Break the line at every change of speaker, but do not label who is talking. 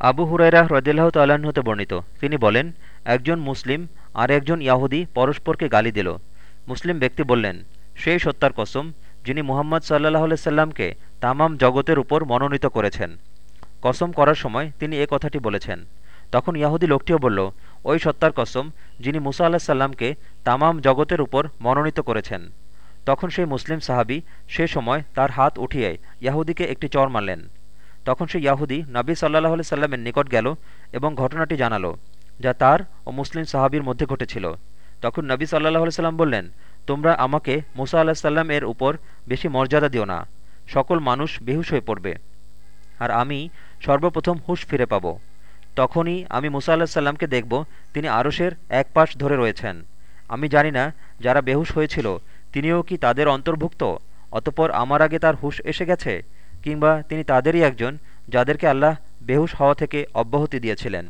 আবু হুরাইরা হ্রদিল্লাহ তাল্লাহ্ন হতে বর্ণিত। তিনি বলেন, একজন মুসলিম আর একজন ইয়াহুদি পরস্পরকে গালি দিল। মুসলিম ব্যক্তি বললেন সেই সত্তার কসম, যিনি মুহাম্মদ সাল্লাহ সাল্লামকে তামাম জগতের উপর মনোনীত করেছেন। কসম করার সময় তিনি এ কথাটি বলেছেন। তখন ইয়াহুদি লোকটিও বলল, ওই সত্তার কসম, যিনি মুসা আল্লাহ সাল্লামকে তামাম জগতের উপর মনোনীত করেছেন। তখন সেই মুসলিম সাহাবি সে সময় তার হাত উঠিয়ে ইয়াহুদিকে একটি চর মারলেন। তখন সে ইয়াহুদি নবী সাল্লাহ সাল্লামের নিকট গেল এবং ঘটনাটি জানালো, যা তার ও মুসলিম সাহাবির মধ্যে ঘটেছিল। তখন নবী সাল্লাহ সাল্লাম বললেন, তোমরা আমাকে মুসা আল্লাহ সাল্লাম এর উপর বেশি মর্যাদা দিও না, সকল মানুষ বেহুশ হয়ে পড়বে, আর আমি সর্বপ্রথম হুশ ফিরে পাব। তখনই আমি মুসা আল্লাহ সাল্লামকে দেখব, তিনি আরশের এক পাশ ধরে রয়েছেন। আমি জানি না যারা বেহুশ হয়েছিল, তিনিও কি তাদের অন্তর্ভুক্ত, অতপর আমার আগে তার হুশ এসে গেছে? কিংবা তিনি তাদেরই একজন যাদেরকে আল্লাহ বেহুশ হওয়া থেকে অব্যাহতি দিয়েছিলেন।